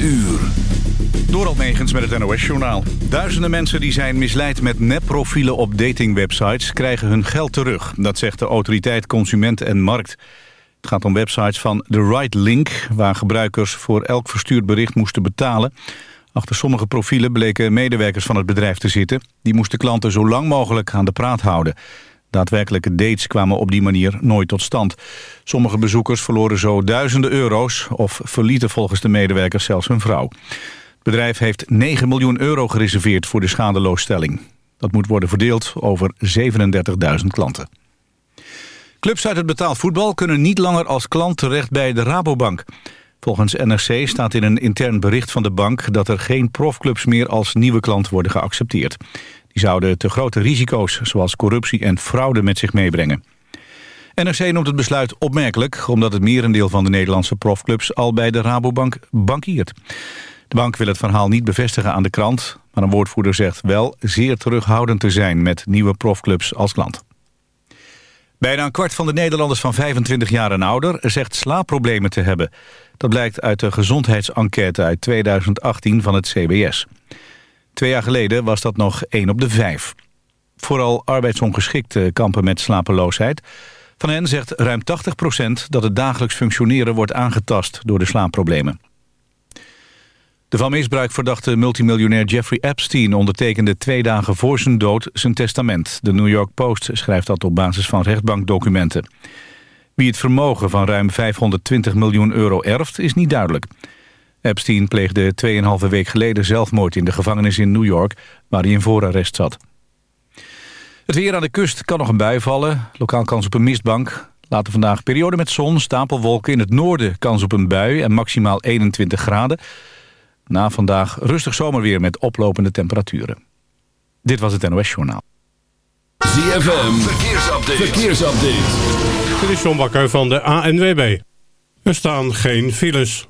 uur. Door Megens met het NOS-journaal. Duizenden mensen die zijn misleid met nepprofielen op datingwebsites... krijgen hun geld terug. Dat zegt de autoriteit Consument en Markt. Het gaat om websites van The Right Link... waar gebruikers voor elk verstuurd bericht moesten betalen. Achter sommige profielen bleken medewerkers van het bedrijf te zitten. Die moesten klanten zo lang mogelijk aan de praat houden. Daadwerkelijke dates kwamen op die manier nooit tot stand. Sommige bezoekers verloren zo duizenden euro's... of verlieten volgens de medewerkers zelfs hun vrouw. Het bedrijf heeft 9 miljoen euro gereserveerd voor de schadeloosstelling. Dat moet worden verdeeld over 37.000 klanten. Clubs uit het betaald voetbal kunnen niet langer als klant terecht bij de Rabobank. Volgens NRC staat in een intern bericht van de bank... dat er geen profclubs meer als nieuwe klant worden geaccepteerd. Die zouden te grote risico's, zoals corruptie en fraude, met zich meebrengen. NRC noemt het besluit opmerkelijk... omdat het merendeel van de Nederlandse profclubs al bij de Rabobank bankiert. De bank wil het verhaal niet bevestigen aan de krant... maar een woordvoerder zegt wel zeer terughoudend te zijn... met nieuwe profclubs als klant. Bijna een kwart van de Nederlanders van 25 jaar en ouder... zegt slaapproblemen te hebben. Dat blijkt uit de gezondheidsenquête uit 2018 van het CBS. Twee jaar geleden was dat nog 1 op de 5. Vooral arbeidsongeschikten kampen met slapeloosheid. Van hen zegt ruim 80% dat het dagelijks functioneren wordt aangetast door de slaapproblemen. De van misbruik verdachte multimiljonair Jeffrey Epstein ondertekende twee dagen voor zijn dood zijn testament. De New York Post schrijft dat op basis van rechtbankdocumenten. Wie het vermogen van ruim 520 miljoen euro erft is niet duidelijk. Epstein pleegde 2,5 week geleden zelfmoord in de gevangenis in New York... waar hij in voorarrest zat. Het weer aan de kust kan nog een bui vallen. Lokaal kans op een mistbank. Later vandaag periode met zon, stapelwolken. In het noorden kans op een bui en maximaal 21 graden. Na vandaag rustig zomerweer met oplopende temperaturen. Dit was het NOS Journaal. ZFM, verkeersupdate. verkeersupdate. Dit is John Bakker van de ANWB. Er staan geen files.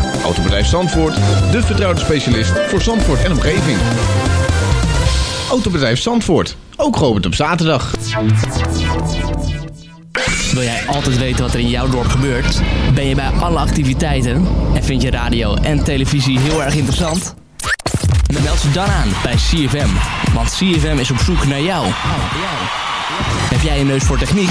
Autobedrijf Zandvoort, de vertrouwde specialist voor Zandvoort en omgeving. Autobedrijf Zandvoort, ook geopend op zaterdag. Wil jij altijd weten wat er in jouw dorp gebeurt? Ben je bij alle activiteiten? En vind je radio en televisie heel erg interessant? Dan meld ze dan aan bij CFM. Want CFM is op zoek naar jou. Heb jij een neus voor techniek?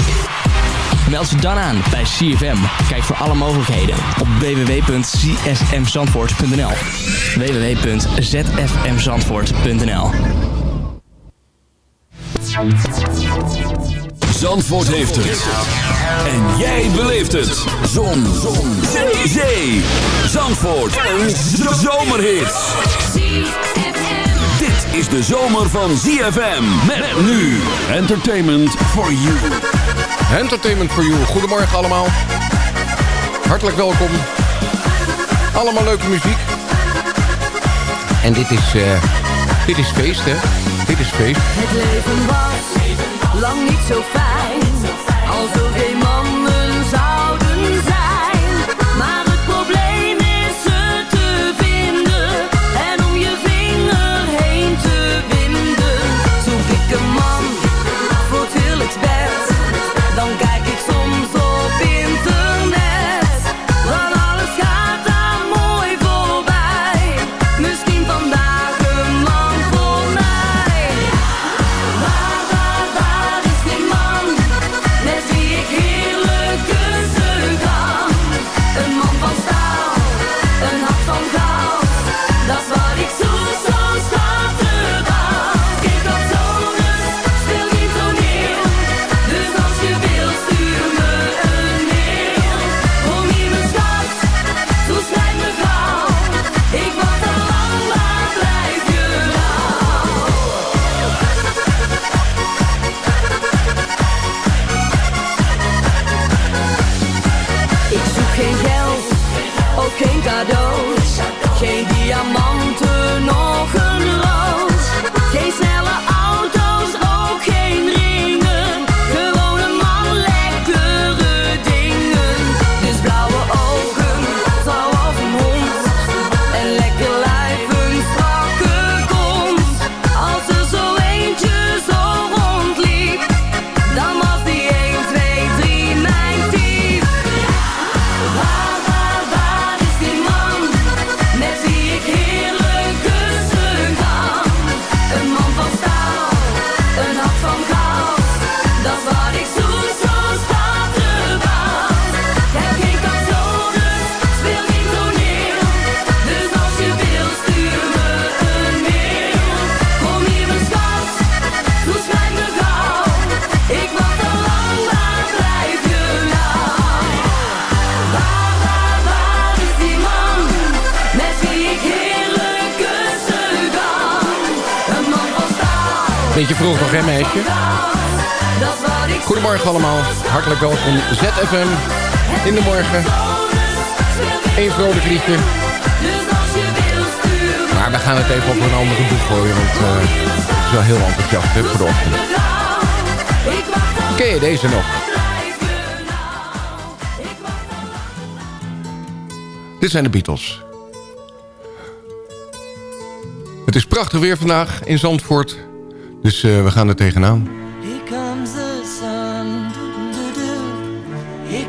Meld ze dan aan bij CFM. Kijk voor alle mogelijkheden op www.csmzandvoort.nl www.zfmzandvoort.nl Zandvoort heeft het. En jij beleeft het. Zon. Zon. Zee. Zee. Zandvoort. Een zomerhit. Dit is de zomer van ZFM. Met nu. Entertainment for you. Entertainment for you. Goedemorgen allemaal. Hartelijk welkom. Allemaal leuke muziek. En dit is, uh, dit is feest, hè? Dit is feest. Het leven was lang niet zo fijn. Alsof Goedemorgen allemaal. Hartelijk welkom. ZFM in de morgen. Eén vrolijk liedje. Maar we gaan het even op een andere boeg gooien, want eh, het is wel heel enthousiast hè, voor de ochtend. Ken je deze nog? Dit zijn de Beatles. Het is prachtig weer vandaag in Zandvoort. Dus eh, we gaan er tegenaan.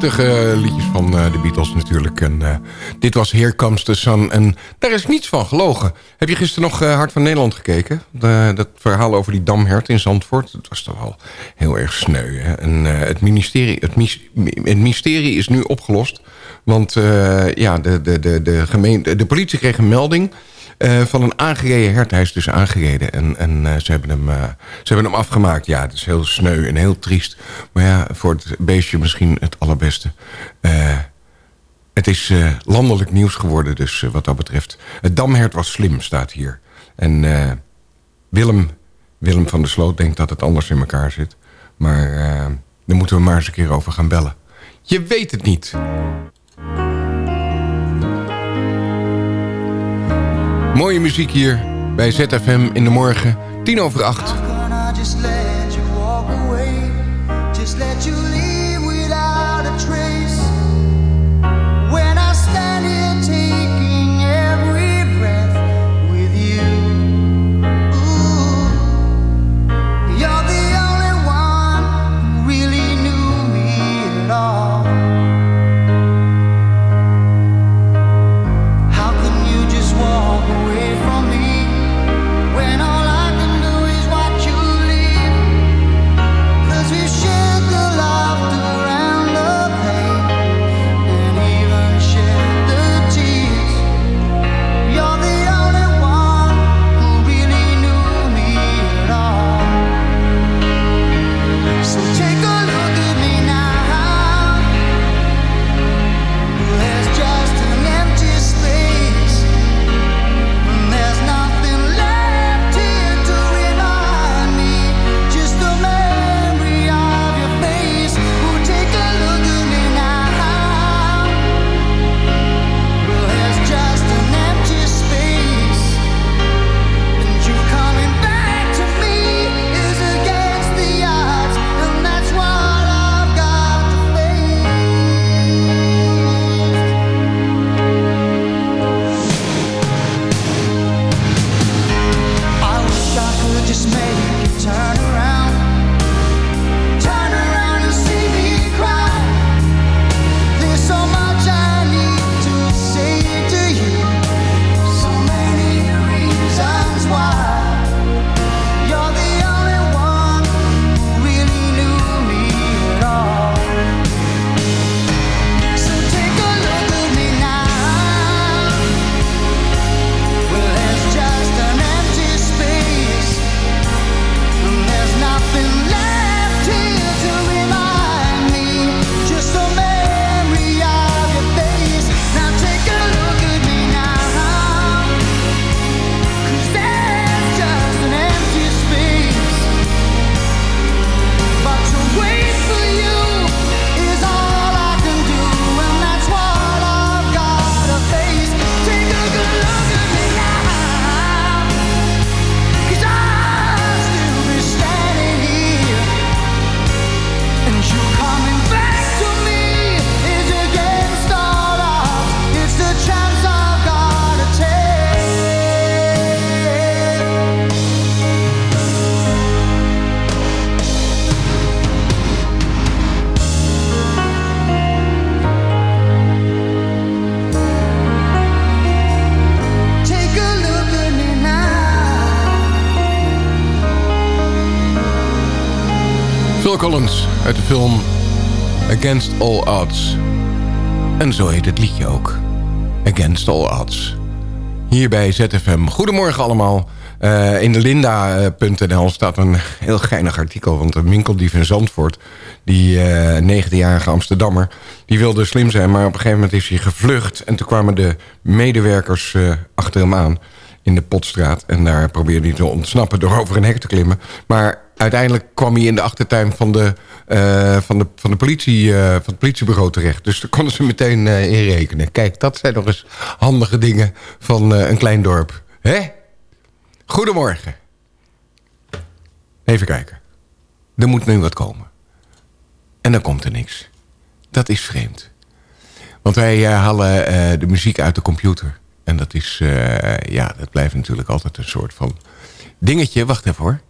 Prachtige liedjes van eh, de Beatles natuurlijk. En, eh, dit was Here Comes. En daar is niets van gelogen. Heb je gisteren nog eh, Hart van Nederland gekeken? Dat verhaal over die damhert in Zandvoort. Dat was toch wel heel erg sneu. Hè? En eh, het, ministerie, het, het mysterie is nu opgelost. Want eh, ja, de, de, de, de, gemeente, de politie kreeg een melding... eh, van een aangereden hert. Hij is dus aangereden. En, eh, ze, hebben hem, eh, ze hebben hem afgemaakt. Ja, het is heel sneu en heel triest. Maar ja, voor het beestje misschien het allerbeste. Het is landelijk nieuws geworden, dus wat dat betreft. Het damhert was slim, staat hier. En Willem Willem van der Sloot denkt dat het anders in elkaar zit. Maar daar moeten we maar eens een keer over gaan bellen. Je weet het niet. Mooie muziek hier bij ZFM in de morgen. Tien over acht. Against All Odds. En zo heet het liedje ook. Against All Odds. Hier bij ZFM. Goedemorgen allemaal. Uh, in de linda.nl staat een heel geinig artikel. Want een winkeldief in Zandvoort, die uh, eh, 19-jarige Amsterdammer... die wilde slim zijn, maar op een gegeven moment is hij gevlucht. En toen kwamen de medewerkers uh, achter hem aan in de Potstraat. En daar probeerde hij te ontsnappen door over een hek te klimmen. Maar uiteindelijk kwam hij in de achtertuin van, de, uh, van, de, van, de politie, uh, van het politiebureau terecht. Dus daar konden ze meteen uh, inrekenen. Kijk, dat zijn nog eens handige dingen van een klein dorp. Hè? Goedemorgen. Even kijken. Er moet nu wat komen. En dan komt er niks. Dat is vreemd. Want wij halen de muziek uit de computer. En dat is, ja, dat blijft natuurlijk altijd een soort van dingetje. Wacht even hoor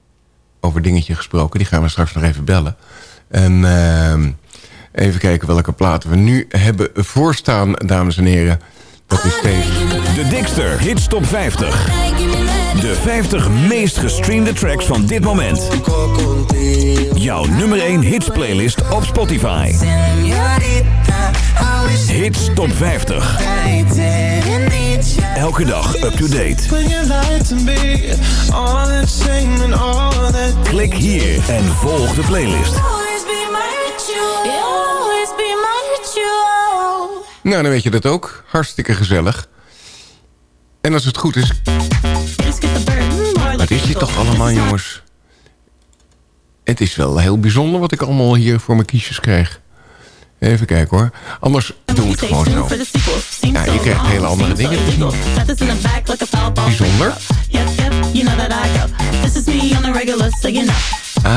over dingetje gesproken. Die gaan we straks nog even bellen. En uh, even kijken welke platen we nu hebben voorstaan, dames en heren. Dat is deze. De Dixter Hits Top 50. De 50 meest gestreamde tracks van dit moment. Jouw nummer 1 hits playlist op Spotify. Hits Top 50. Elke dag up-to-date. Klik hier en volg de playlist. Nou, dan weet je dat ook. Hartstikke gezellig. En als het goed is... Wat is dit toch allemaal, jongens? Het is wel heel bijzonder wat ik allemaal hier voor mijn kiesjes krijg. Even kijken hoor. Anders doen we het gewoon zo. Ja, je krijgt hele andere dingen. Bijzonder. Ah,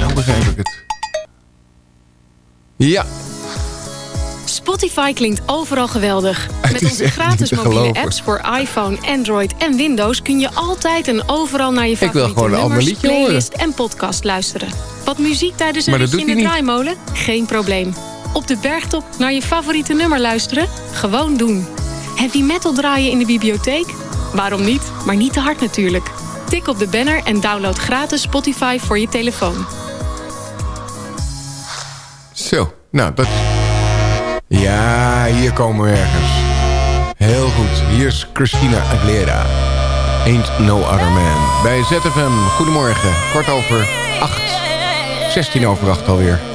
nou begrijp ik het. Ja, Spotify klinkt overal geweldig. Met onze gratis mobiele apps voor iPhone, Android en Windows... kun je altijd en overal naar je favoriete nummers, playlist en podcast luisteren. Wat muziek tijdens een ritje in de draaimolen? Geen probleem. Op de bergtop naar je favoriete nummer luisteren? Gewoon doen. Heb je metal draaien in de bibliotheek? Waarom niet, maar niet te hard natuurlijk. Tik op de banner en download gratis Spotify voor je telefoon. Zo, nou dat... Ja, hier komen we ergens. Heel goed. Hier is Christina Aguilera. Ain't No Other Man. Bij ZFM. Goedemorgen. Kort over 8. 16 over acht alweer.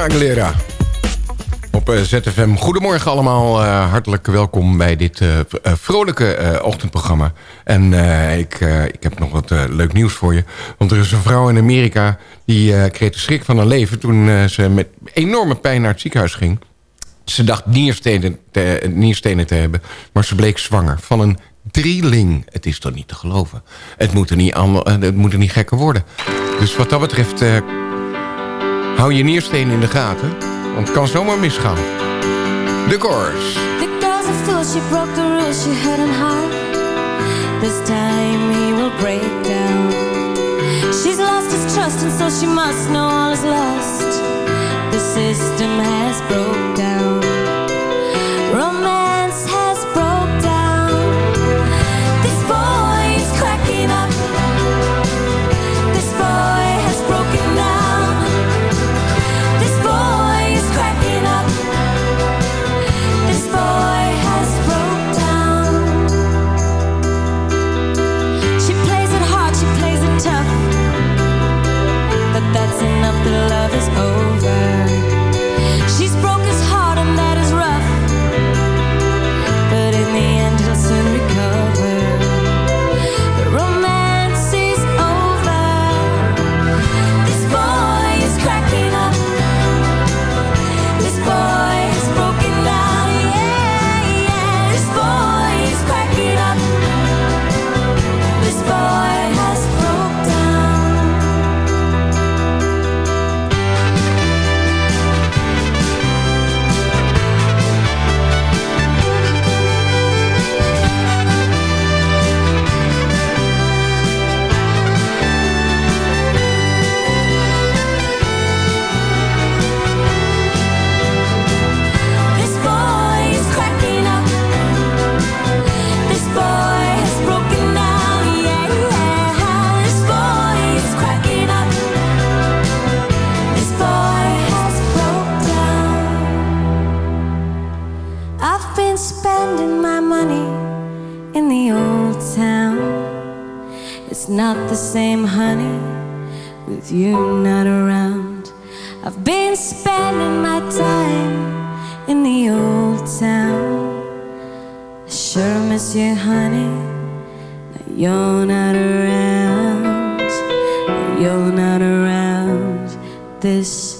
Aguilera. Op eh, ZFM. Goedemorgen allemaal. Eh, hartelijk welkom bij dit eh, vrolijke ochtendprogramma. En ik, ik heb nog wat leuk nieuws voor je. Want er is een vrouw in Amerika die kreeg de schrik van haar leven... toen ze met enorme pijn naar het ziekenhuis ging. Ze dacht nierstenen te, nierstenen te hebben, maar ze bleek zwanger van een drieling. Het is toch niet te geloven. Het moet er niet, het moet er niet gekker worden. Dus wat dat betreft Hou je neersteen in de gaten, want het kan zomaar misgaan. De chorus. The girl's a fool, she broke the rules she had in heart. This time he will break down. She's lost his trust and so she must know all is lost. The system has broke down. Romance with you not around. I've been spending my time in the old town. I sure miss you, honey. Now you're not around. You're not around this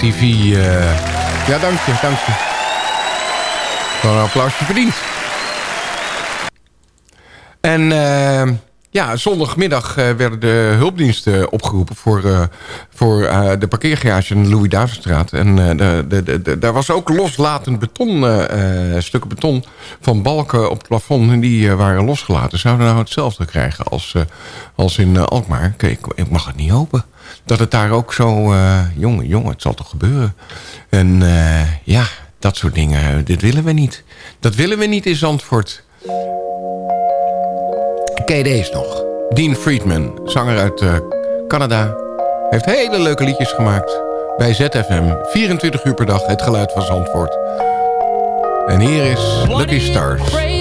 MTV. eh, Ja, dank je, dank je. Een applausje verdiend. En eh, ja, zondagmiddag eh, werden de hulpdiensten opgeroepen... voor, voor de parkeergarage in de Louis-Davidstraat. En eh, de, de, de, daar was ook loslatend beton, stukken beton van balken op het plafond... en die waren losgelaten. Zouden nou hetzelfde krijgen als, als in Alkmaar? Kijk, ik, ik mag het niet hopen. Dat het daar ook zo... eh, jongen, jongen, het zal toch gebeuren. En eh, ja, dat soort dingen, dit willen we niet. Dat willen we niet in Zandvoort. Je deze nog? Dean Friedman, zanger uit eh, Canada. Heeft hele leuke liedjes gemaakt. Bij ZFM, 24 uur per dag, het geluid van Zandvoort. En hier is Lucky Stars.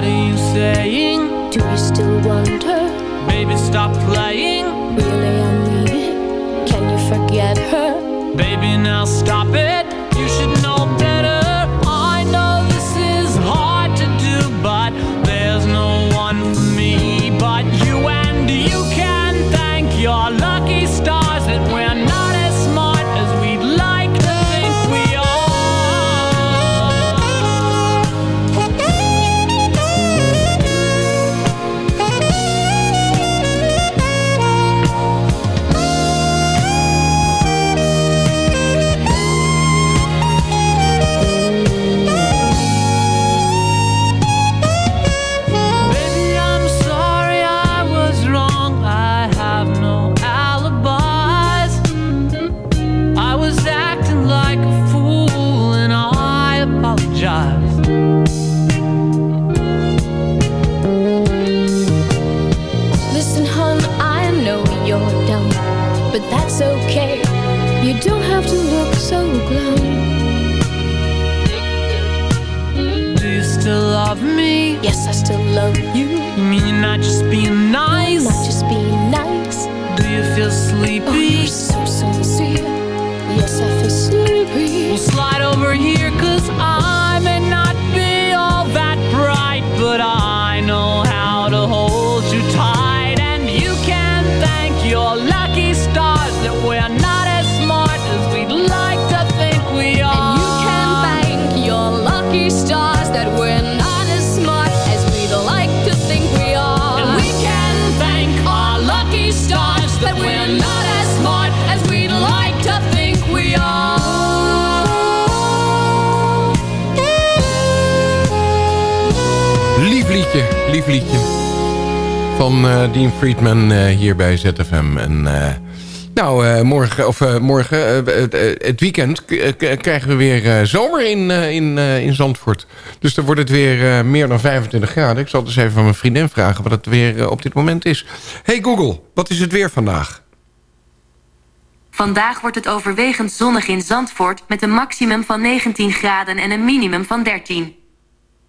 What are you saying? Do you still want her? Baby, stop playing. Really, I mean it. Can you forget her? Baby, now stop it. Lief liedje. Van eh, Dean Friedman eh, hier bij ZFM. En eh, nou, morgen, of, morgen het, weekend krijgen we weer zomer in, in, in Zandvoort. Dus dan wordt het weer meer dan 25 graden. Ik zal dus even van mijn vriendin vragen wat het weer op dit moment is. Hey Google, wat is het weer vandaag? Vandaag wordt het overwegend zonnig in Zandvoort met een maximum van 19 graden en een minimum van 13.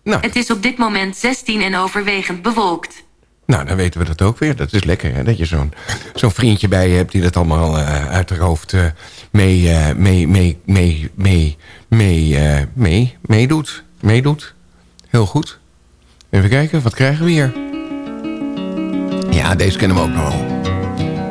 Nou. Het is op dit moment 16 en overwegend bewolkt. Nou, dan weten we dat ook weer. Dat is lekker, hè? Dat je zo'n zo'n vriendje bij je hebt... die dat allemaal eh, uit haar hoofd eh, mee, mee, mee, mee, mee, mee, mee, meedoet. Meedoet. Heel goed. Even kijken, wat krijgen we hier? Ja, deze kennen we ook nog wel.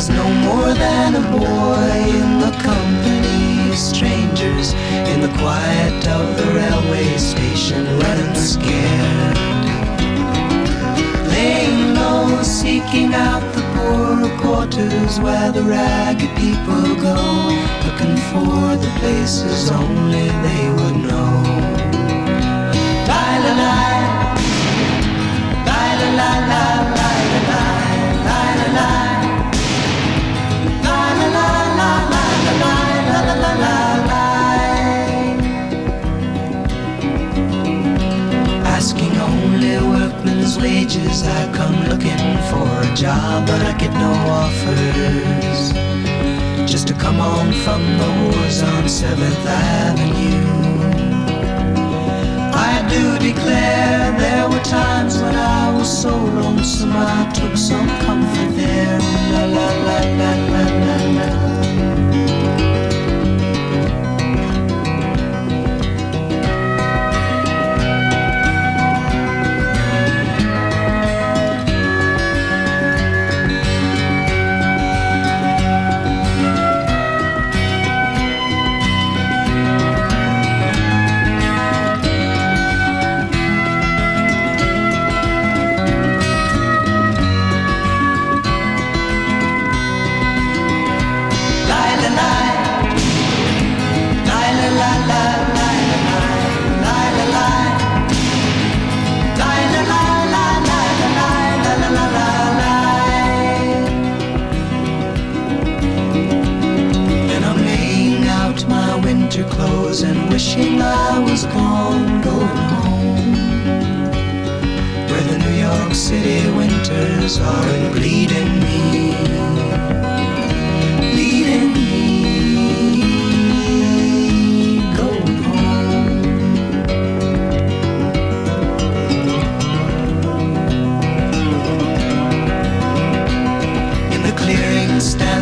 Was no more than a boy in the company of strangers in the quiet of the railway station, running scared. Laying low, seeking out the poorer quarters where the ragged people go, looking for the places only they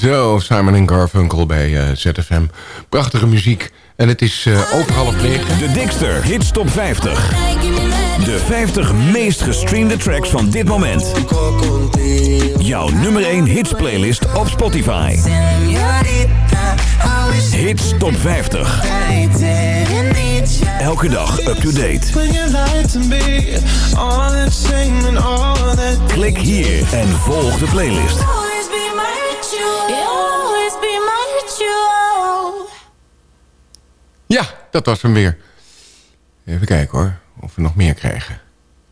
Zo, Simon en Garfunkel bij eh, ZFM. Prachtige muziek. En het is eh, over half negen. De Dikster Hits Top 50. De 50 meest gestreamde tracks van dit moment. Jouw nummer 1 hits playlist op Spotify. Hits Top 50. Elke dag up to date. Klik hier en volg de playlist. Dat was hem weer. Even kijken hoor, of we nog meer krijgen.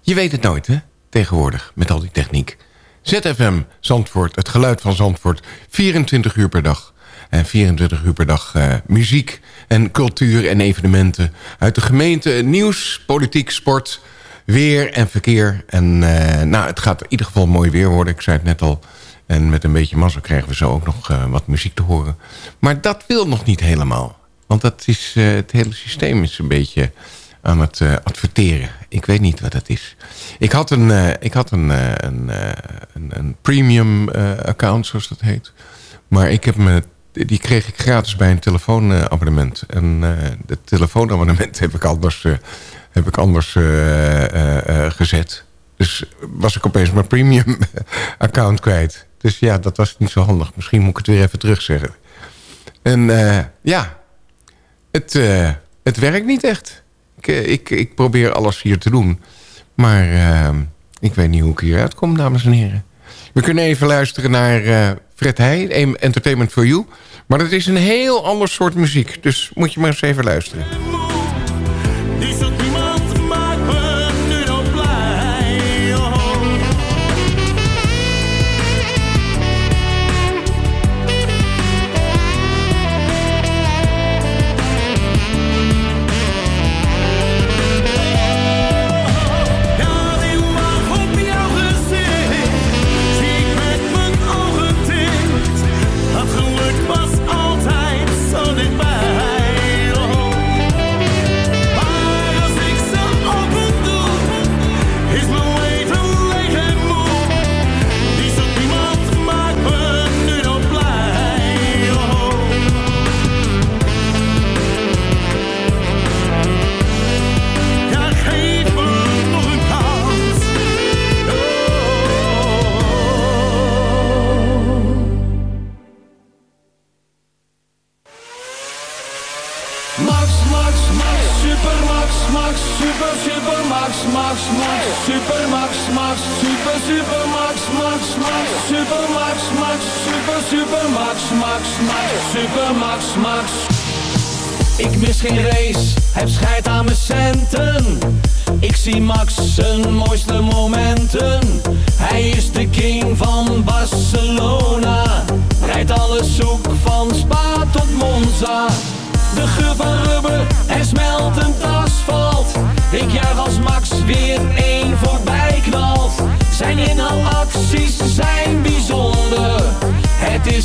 Je weet het nooit, hè? Tegenwoordig, met al die techniek. ZFM Zandvoort, het geluid van Zandvoort. 24 uur per dag. En 24 uur per dag eh, muziek en cultuur en evenementen. Uit de gemeente, nieuws, politiek, sport, weer en verkeer. En eh, nou, het gaat in ieder geval mooi weer worden. Ik zei het net al. En met een beetje mazzel krijgen we zo ook nog eh, wat muziek te horen. Maar dat wil nog niet helemaal. Want dat is, eh, het hele systeem is een beetje aan het eh, adverteren. Ik weet niet wat dat is. Ik had een, eh, ik had een, een, een, een premium account, zoals dat heet. Maar ik heb me, die kreeg ik gratis bij een telefoonabonnement. En het telefoonabonnement heb ik anders, heb ik anders gezet. Dus was ik opeens mijn premium account kwijt. Dus ja, dat was niet zo handig. Misschien moet ik het weer even terugzeggen. En ja, het, eh, het werkt niet echt. Ik, eh, ik, ik probeer alles hier te doen. Maar eh, ik weet niet hoe ik hieruit kom, dames en heren. We kunnen even luisteren naar Fred Heij, Entertainment for You. Maar dat is een heel ander soort muziek. Dus moet je maar eens even luisteren.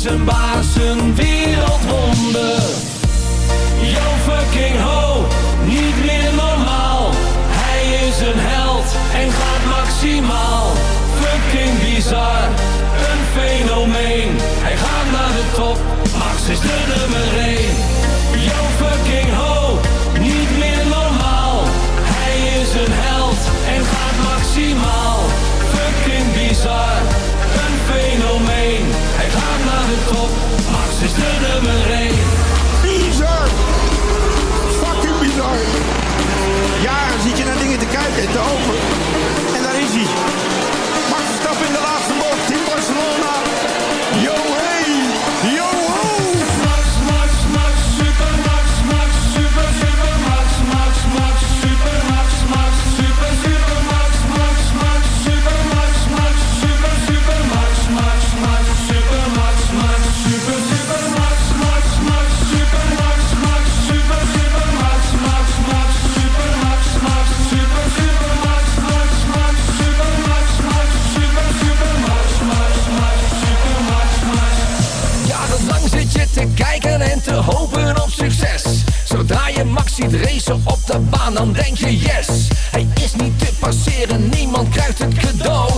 Een baas, een wereldwonder. Yo fucking ho, niet meer normaal. Hij is een held en gaat maximaal. Fucking bizar, een fenomeen. Hij gaat naar de top, Max is de nummer 1. Yo fucking ho, je naar dingen ziet racen op de baan, dan denk je yes. Hij is niet te passeren, niemand krijgt het cadeau.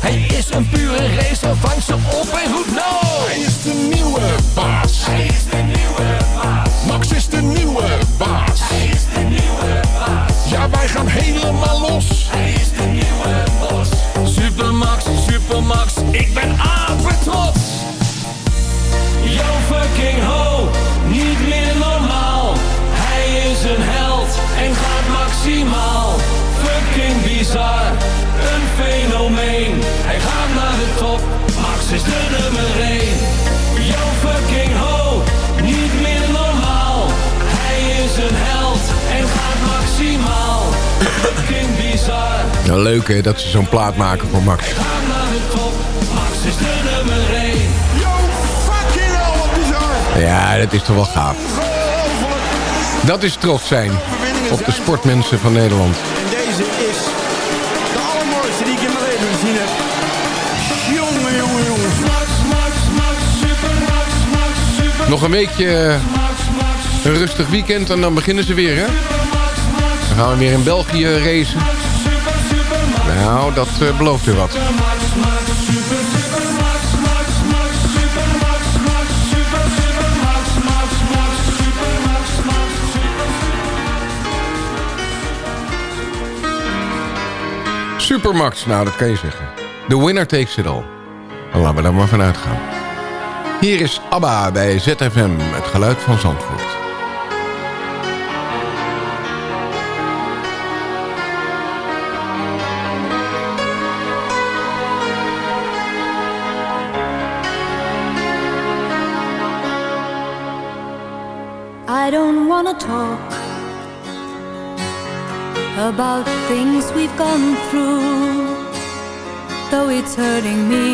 Hij is een pure racer, vang ze op en goed no. Hij is de nieuwe baas. Hij is de nieuwe baas. Max is de nieuwe baas. Hij is de nieuwe baas. Ja, wij gaan helemaal los. Hij is de nieuwe bos. Super Max, Super Max, ik ben bizar, een fenomeen. Hij gaat naar de top, Max is de nummer 1. Yo fucking ho, niet meer normaal. Hij is een held en gaat maximaal. Fucking bizar, Nou, leuk hè, dat ze zo'n plaat maken voor Max. gaat naar de top, Max is de nummer 1. Yo fucking hell, wat bizar! Ja, dat is toch wel gaaf. Dat is trots zijn op de sportmensen van Nederland. Een weekje eh, een rustig weekend en dan beginnen ze weer hè. Dan gaan we weer in België racen. Nou, dat eh, belooft weer wat. Supermax, nou dat kan je zeggen. The winner takes it all. Laten we daar maar vanuit gaan. Hier is ABBA bij ZFM, het geluid van Zandvoort. I don't wanna talk about things we've gone through, though it's hurting me.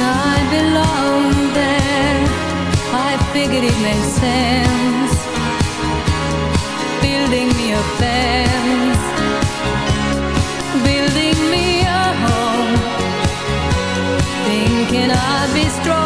I belonged there. I figured it made sense, building me a fence, building me a home, thinking I'd be strong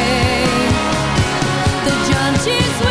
The judges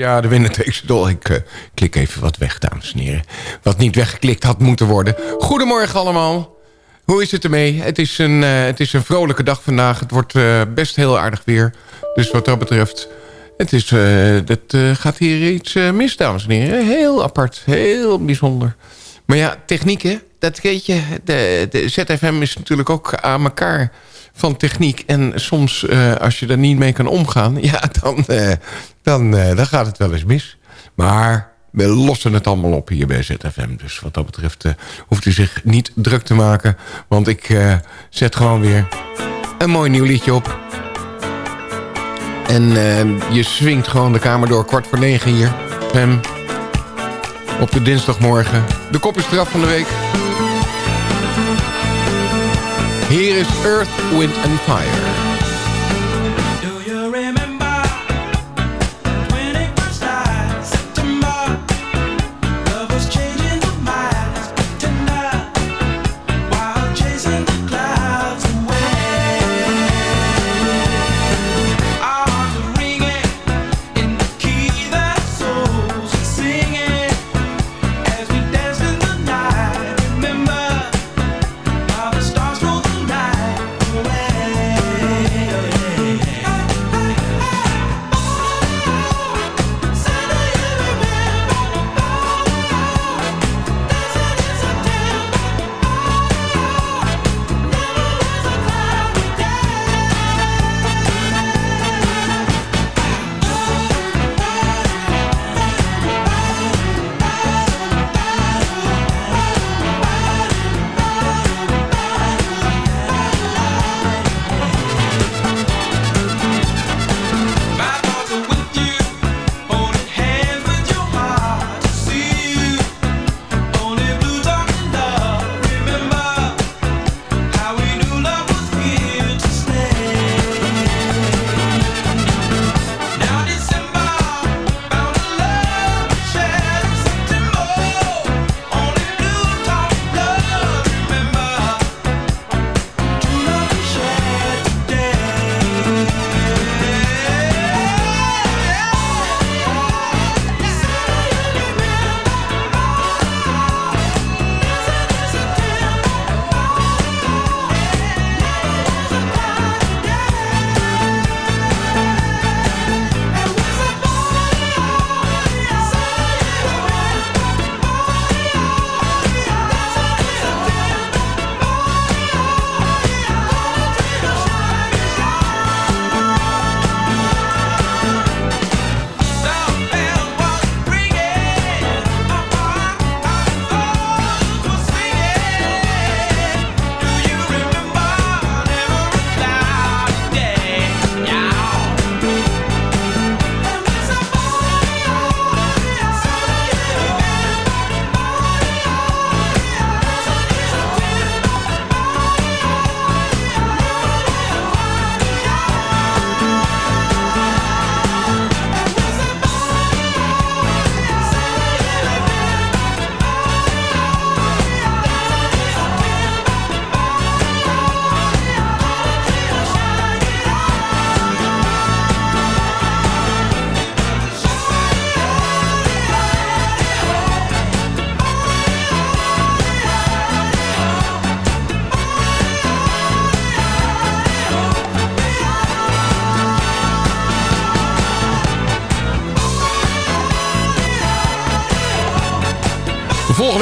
Ja, de winnaar takes. Ik eh, klik even wat weg, dames en heren. Wat niet weggeklikt had moeten worden. Goedemorgen allemaal. Hoe is het ermee? Het is een, eh, het is een vrolijke dag vandaag. Het wordt eh, best heel aardig weer. Dus wat dat betreft... Het is, dat, gaat hier iets mis, dames en heren. Heel apart. Heel bijzonder. Maar ja, techniek, hè? Dat weet je. De, de ZFM is natuurlijk ook aan elkaar van techniek. En soms, eh, als je daar niet mee kan omgaan... Ja, dan, eh, dan, eh, dan gaat het wel eens mis. Maar we lossen het allemaal op hier bij ZFM. Dus wat dat betreft hoeft u zich niet druk te maken. Want ik zet gewoon weer een mooi nieuw liedje op. En je swingt gewoon de kamer door kwart voor negen hier. Hem op de dinsdagmorgen. De kop is eraf van de week. Hier is Earth, Wind and Fire.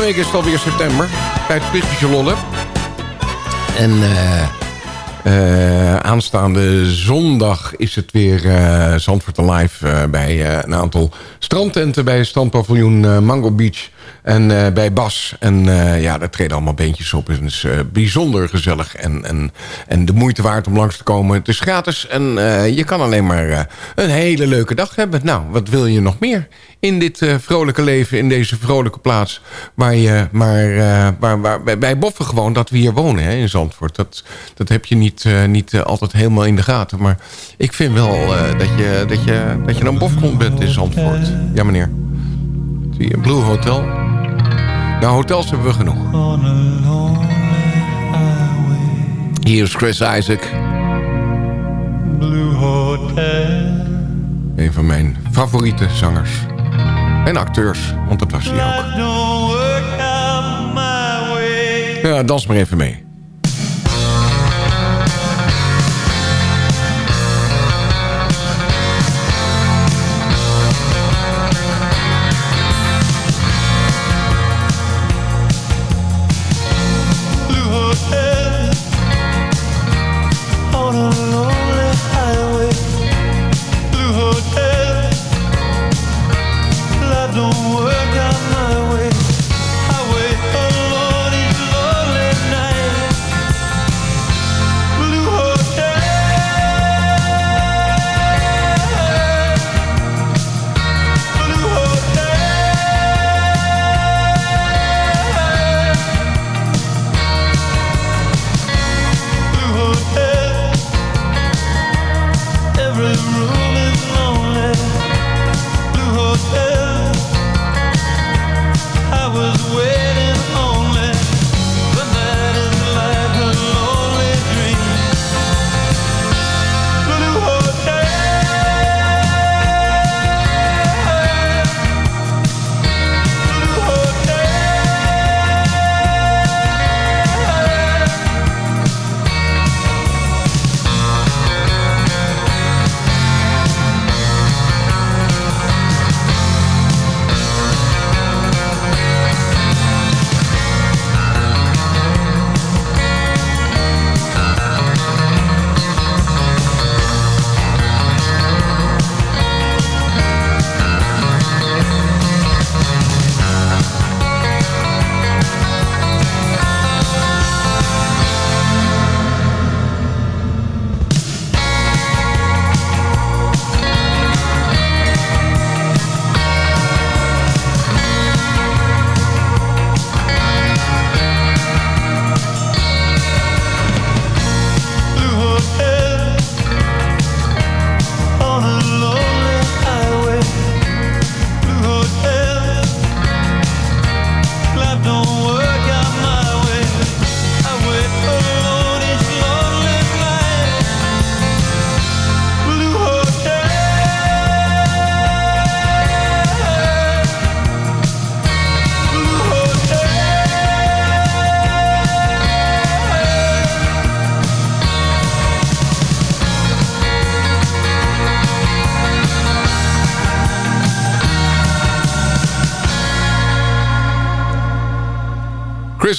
Week is het alweer september. Tijd Pichetje lollen. En eh, eh, aanstaande zondag is het weer eh Zandvoort Alive bij een aantal strandtenten bij strandpaviljoen eh, Mango Beach en eh, bij Bas. En eh, ja, daar treden allemaal beentjes op. Het is eh, bijzonder gezellig en, en, en de moeite waard om langs te komen. Het is gratis en je kan alleen maar een hele leuke dag hebben. Nou, wat wil je nog meer in dit vrolijke leven, in deze vrolijke plaats... waar je maar, waar, waar, wij- boffen gewoon dat we hier wonen hè, in Zandvoort. Dat, dat heb je niet, niet altijd helemaal in de gaten. Maar ik vind wel dat, je, dat, je, dat je een bofgrond bent in Zandvoort. Ja, meneer. Zie je, Blue Hotel. Nou, hotels hebben we genoeg. Hier is Chris Isaac. Blue Hotel. Een van mijn favoriete zangers. En acteurs, want dat was hij ook. Ja, dans maar even mee.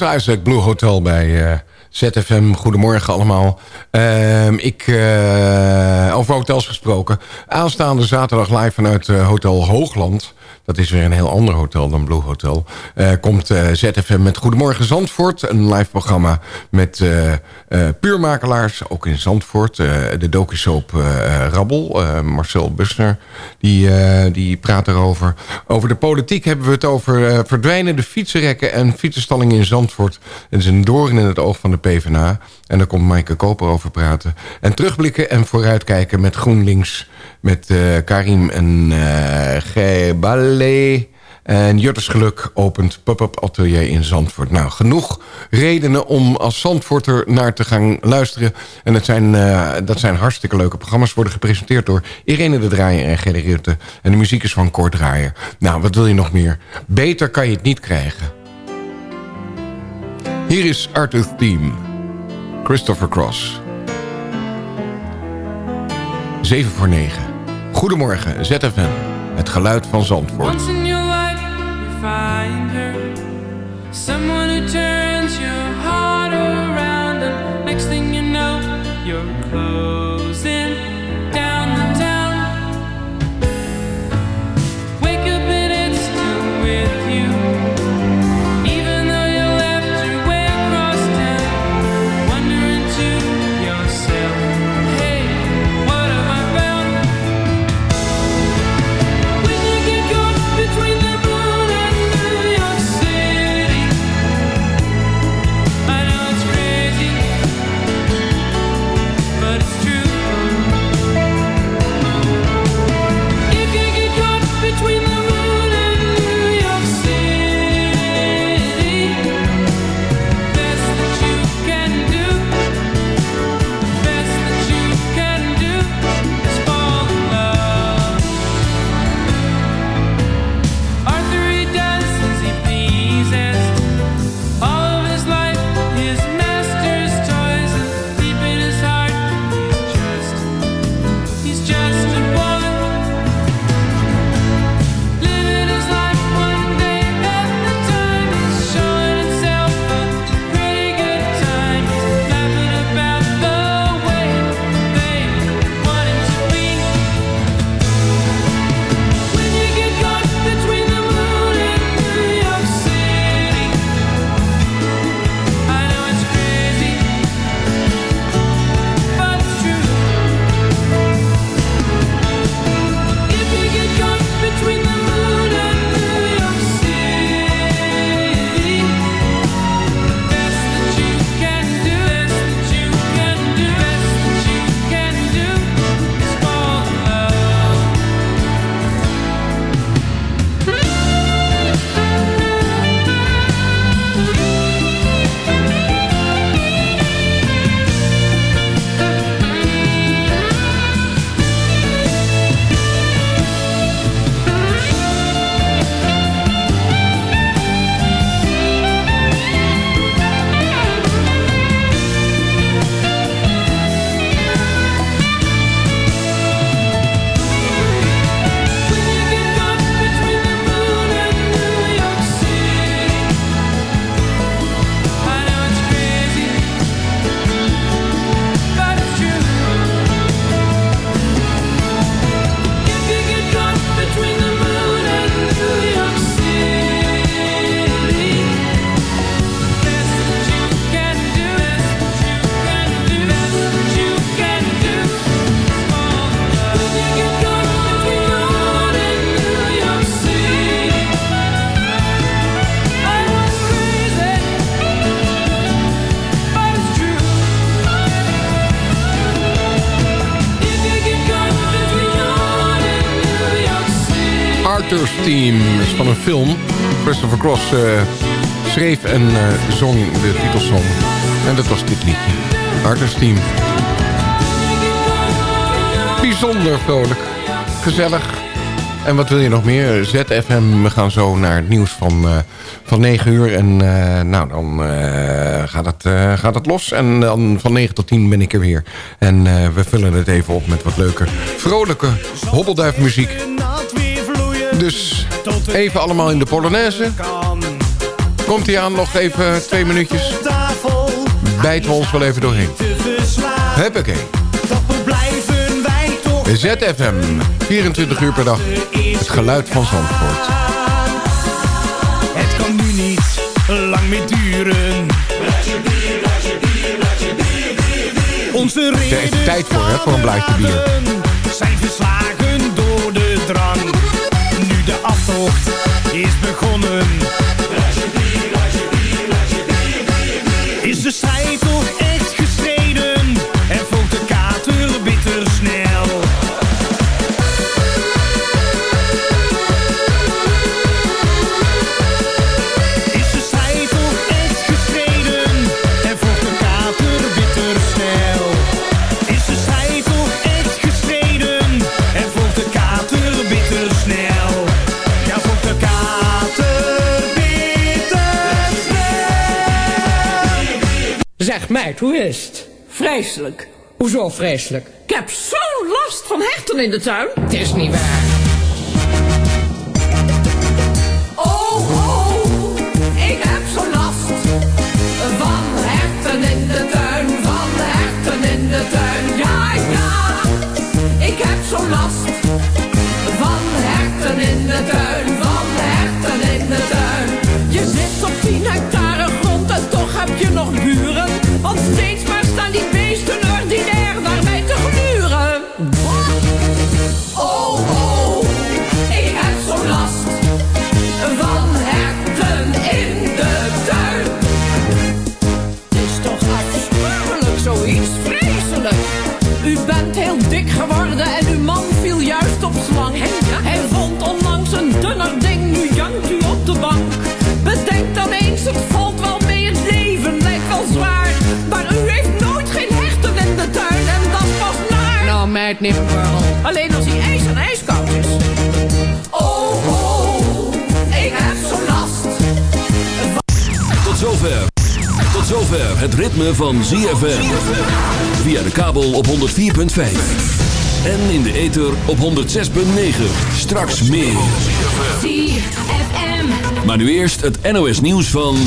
Isaac, Blue Hotel bij eh, ZFM. Goedemorgen allemaal. Ehm, ik, eh, over hotels gesproken. Aanstaande zaterdag live vanuit eh, Hotel Hoogland. Dat is weer een heel ander hotel dan Blue Hotel. Eh, komt eh, ZFM met Goedemorgen Zandvoort. Een live programma met eh, puurmakelaars. Ook in Zandvoort. De docusoap Rabbel. Marcel Busner. Die, die praat erover. Over de politiek hebben we het over verdwijnende fietsenrekken en fietsenstallingen in Zandvoort. Het is een doorn in het oog van de PvdA. En daar komt Maaike Koper over praten. En terugblikken en vooruitkijken met GroenLinks. Met eh, Karim en eh Gebale. En Jutters Geluk opent pop-up atelier in Zandvoort. Nou, genoeg redenen om als Zandvoorter naar te gaan luisteren. En dat zijn, eh, dat zijn hartstikke leuke programma's. Worden gepresenteerd door Irene de Draaier en Gerry. En de muziek is van Kort Draaier. Nou, wat wil je nog meer? Beter kan je het niet krijgen. Hier is Arthur's Theme. Christopher Cross. 7 voor 9. Goedemorgen, ZFM. Het geluid van Zandvoort. Once in your life, you find her. Someone who turns your heart around, and next thing you know, you're closing van een film. Christopher Cross eh, schreef en eh, zong de titelsong. En dat was dit liedje. Arthur's Team. Bijzonder vrolijk. Gezellig. En wat wil je nog meer? ZFM, we gaan zo naar het nieuws van, eh, van 9 uur. En nou, dan gaat, het, gaat het los. En dan van 9 tot 10 ben ik er weer. En we vullen het even op met wat leuke, vrolijke hobbelduifmuziek. Dus even allemaal in de Polonaise. Komt hij aan, nog even twee minuutjes. Bijten we ons wel even doorheen. Huppakee. ZFM, 24 uur per dag. Het geluid van Zandvoort. Het kan nu niet lang meer duren. Onze Er is reden tijd voor, hè, voor een blaadje bier. zijn is begonnen. Hoe is het? Vreselijk. Hoezo vreselijk? Ik heb zo'n last van hechten in de tuin. Het is niet waar. Alleen als hij ijs en ijskoud is. Oh, oh, ik heb zo'n last. Tot zover. Tot zover het ritme van ZFM. Via de kabel op 104.5. En in de ether op 106.9. Straks meer. ZFM. Maar nu eerst het NOS nieuws van...